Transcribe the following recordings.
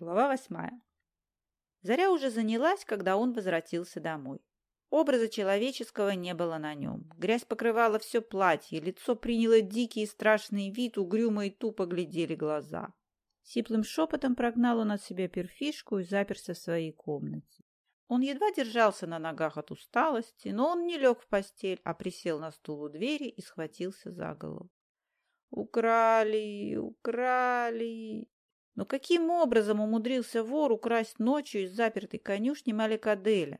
Глава восьмая. Заря уже занялась, когда он возвратился домой. Образа человеческого не было на нем. Грязь покрывала все платье, лицо приняло дикий и страшный вид, угрюмо и тупо глядели глаза. Сиплым шепотом прогнал он от себя перфишку и заперся в своей комнате. Он едва держался на ногах от усталости, но он не лег в постель, а присел на стул у двери и схватился за голову. «Украли! Украли!» Но каким образом умудрился вор украсть ночью из запертой конюшни Малек Аделя?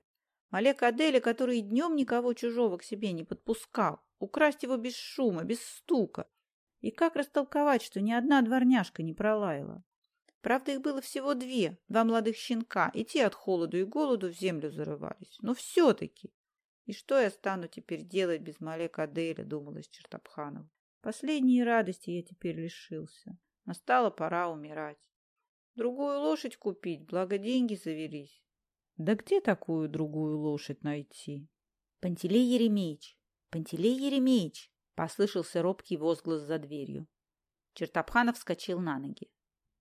Малек Аделя, который днем никого чужого к себе не подпускал. Украсть его без шума, без стука. И как растолковать, что ни одна дворняжка не пролаяла? Правда, их было всего две, два молодых щенка, и те от холоду и голоду в землю зарывались. Но все-таки. И что я стану теперь делать без Малека Аделя, думалась Чертопханова. Последние радости я теперь лишился. Настала пора умирать. Другую лошадь купить, благо деньги завелись. Да где такую другую лошадь найти? Пантелей Еремеевич, Пантелей Еремеевич, послышался робкий возглас за дверью. Чертопханов вскочил на ноги.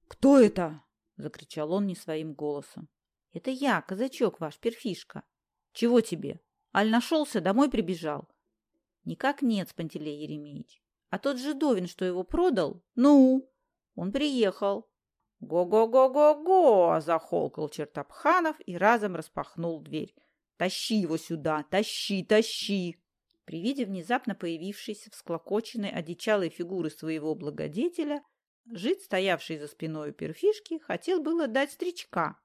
«Кто это?» — закричал он не своим голосом. «Это я, казачок ваш, перфишка». «Чего тебе? Аль нашелся, домой прибежал?» «Никак нет, Пантелей Еремеевич. А тот жидовин, что его продал? Ну?» Он приехал. «Го-го-го-го-го!» – захолкал Чертопханов и разом распахнул дверь. «Тащи его сюда! Тащи, тащи!» При виде внезапно появившейся всклокоченной одичалой фигуры своего благодетеля, жид, стоявший за спиной у перфишки, хотел было дать стричка,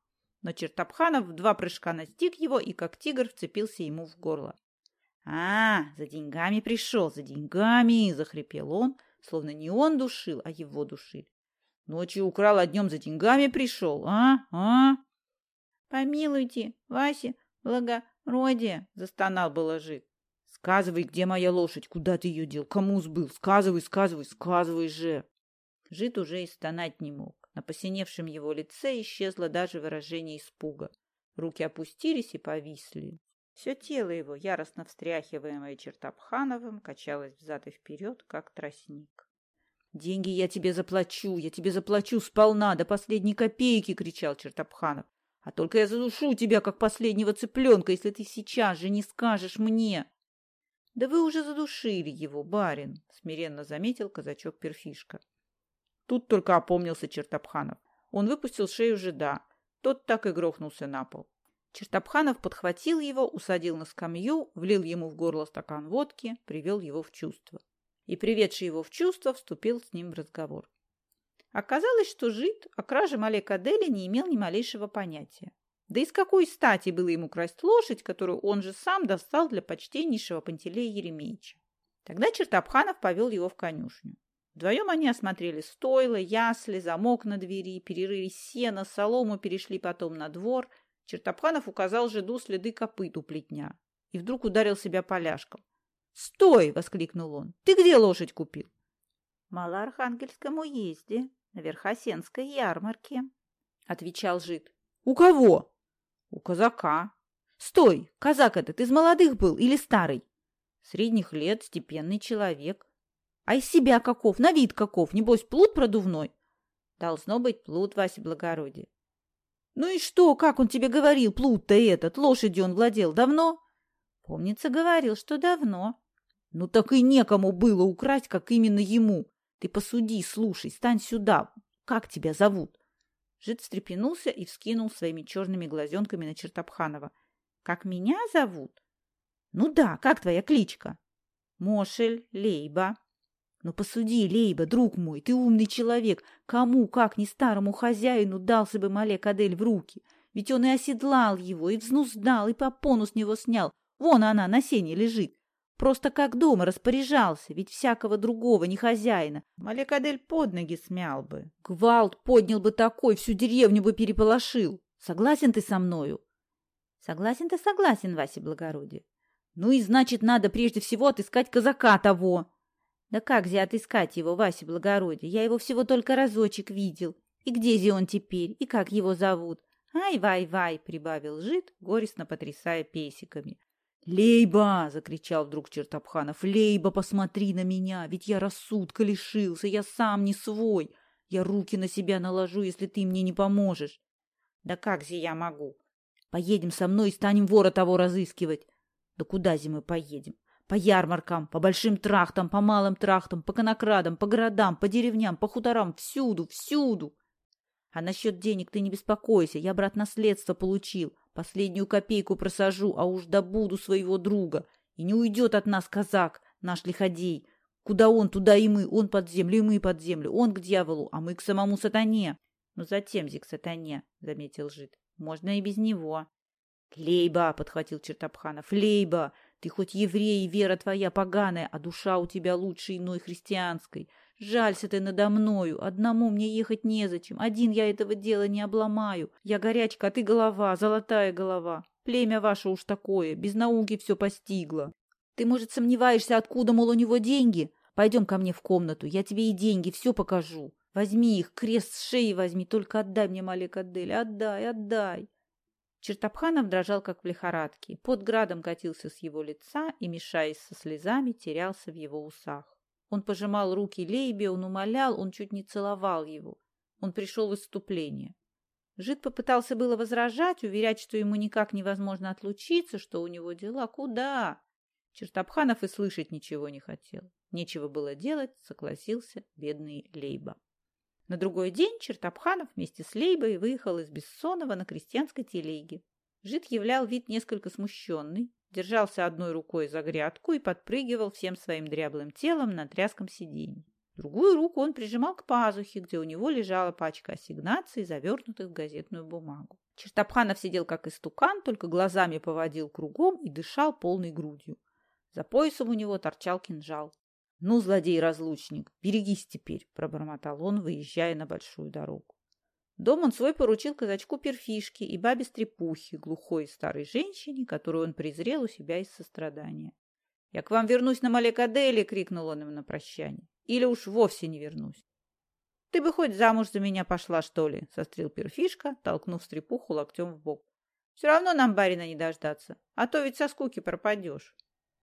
но Чертопханов в два прыжка настиг его и, как тигр, вцепился ему в горло. «А, за деньгами пришел, за деньгами!» – захрипел он, словно не он душил, а его душили. Ночью украл, а днем за деньгами пришел, а? А? Помилуйте, Вася, благородие, застонал было жид. Сказывай, где моя лошадь, куда ты ее дел, кому сбыл, сказывай, сказывай, сказывай же. Жид уже и стонать не мог. На посиневшем его лице исчезло даже выражение испуга. Руки опустились и повисли. Все тело его, яростно встряхиваемое Чертопхановым, качалось взад и вперед, как тростник. «Деньги я тебе заплачу, я тебе заплачу сполна, до последней копейки!» — кричал Чертопханов. «А только я задушу тебя, как последнего цыпленка, если ты сейчас же не скажешь мне!» «Да вы уже задушили его, барин!» — смиренно заметил казачок-перфишка. Тут только опомнился Чертопханов. Он выпустил шею жида. Тот так и грохнулся на пол. Чертопханов подхватил его, усадил на скамью, влил ему в горло стакан водки, привел его в чувство и, приведший его в чувство, вступил с ним в разговор. Оказалось, что жид о краже Малека Дели не имел ни малейшего понятия. Да и с какой стати было ему красть лошадь, которую он же сам достал для почтеннейшего Пантелея Еремеевича? Тогда Чертопханов повел его в конюшню. Вдвоем они осмотрели стойло, ясли, замок на двери, перерыли сено, солому, перешли потом на двор. Чертопханов указал жиду следы копыт у плетня и вдруг ударил себя поляшком. «Стой!» — воскликнул он. «Ты где лошадь купил?» «В Малоархангельском уезде, на Верхосенской ярмарке», — отвечал жид. «У кого?» «У казака». «Стой! Казак этот из молодых был или старый?» «Средних лет, степенный человек». «А из себя каков? На вид каков? Небось, плут продувной?» «Должно быть плут, Вася Благородие». «Ну и что? Как он тебе говорил, плут-то этот? Лошадью он владел давно?» «Помнится, говорил, что давно». Ну так и некому было украсть, как именно ему. Ты посуди, слушай, стань сюда. Как тебя зовут? Жид встрепенулся и вскинул своими черными глазенками на Чертопханова. Как меня зовут? Ну да, как твоя кличка? Мошель, Лейба. Ну посуди, Лейба, друг мой, ты умный человек. Кому, как ни старому хозяину, дался бы Малек Адель в руки? Ведь он и оседлал его, и взнуздал, и попону с него снял. Вон она на сене лежит. Просто как дома распоряжался, ведь всякого другого, не хозяина. Малекадель под ноги смял бы. Гвалт поднял бы такой, всю деревню бы переполошил. Согласен ты со мною? Согласен ты согласен, Вася Благородие. Ну и значит, надо прежде всего отыскать казака того. Да как же отыскать его, Вася Благородие? Я его всего только разочек видел. И где же он теперь? И как его зовут? Ай-вай-вай, прибавил жид, горестно потрясая песиками. «Лейба!» — закричал вдруг Чертопханов. «Лейба, посмотри на меня! Ведь я рассудка лишился, я сам не свой! Я руки на себя наложу, если ты мне не поможешь. Да как же я могу? Поедем со мной и станем вора того разыскивать. Да куда зимой поедем? По ярмаркам, по большим трахтам, по малым трахтам, по конокрадам, по городам, по деревням, по хуторам, всюду, всюду. А насчет денег ты не беспокойся, я, брат, наследство получил. Последнюю копейку просажу, а уж добуду своего друга. И не уйдет от нас казак, наш лиходей. Куда он, туда и мы, он под землю, и мы под землю, он к дьяволу, а мы к самому сатане. Ну затем к сатане, заметил Жид. Можно и без него. Лейба, подхватил Чертопханов, лейба, ты хоть еврей, вера твоя поганая, а душа у тебя лучше иной христианской. Жалься ты надо мною, одному мне ехать незачем, один я этого дела не обломаю. Я горячка, а ты голова, золотая голова. Племя ваше уж такое, без науки все постигло. Ты, может, сомневаешься, откуда, мол, у него деньги? Пойдем ко мне в комнату, я тебе и деньги все покажу. Возьми их, крест с шеи возьми, только отдай мне, Малик Адель, отдай, отдай. Чертопханов дрожал, как в лихорадке. Под градом катился с его лица и, мешаясь со слезами, терялся в его усах. Он пожимал руки Лейбе, он умолял, он чуть не целовал его. Он пришел в исступление. Жид попытался было возражать, уверять, что ему никак невозможно отлучиться, что у него дела. Куда? Чертопханов и слышать ничего не хотел. Нечего было делать, согласился бедный Лейба. На другой день Чертопханов вместе с Лейбой выехал из Бессонова на крестьянской телеге. Жид являл вид несколько смущенный, держался одной рукой за грядку и подпрыгивал всем своим дряблым телом на тряском сиденье. Другую руку он прижимал к пазухе, где у него лежала пачка ассигнаций, завернутых в газетную бумагу. Чертопханов сидел как истукан, только глазами поводил кругом и дышал полной грудью. За поясом у него торчал кинжал. «Ну, злодей-разлучник, берегись теперь», — пробормотал он, выезжая на большую дорогу. Дом он свой поручил казачку Перфишке и бабе Стрепухе, глухой старой женщине, которую он презрел у себя из сострадания. «Я к вам вернусь на Малекаделе!» — крикнул он им на прощание. «Или уж вовсе не вернусь!» «Ты бы хоть замуж за меня пошла, что ли?» — сострил Перфишка, толкнув Стрепуху локтем в бок. «Все равно нам барина не дождаться, а то ведь со скуки пропадешь».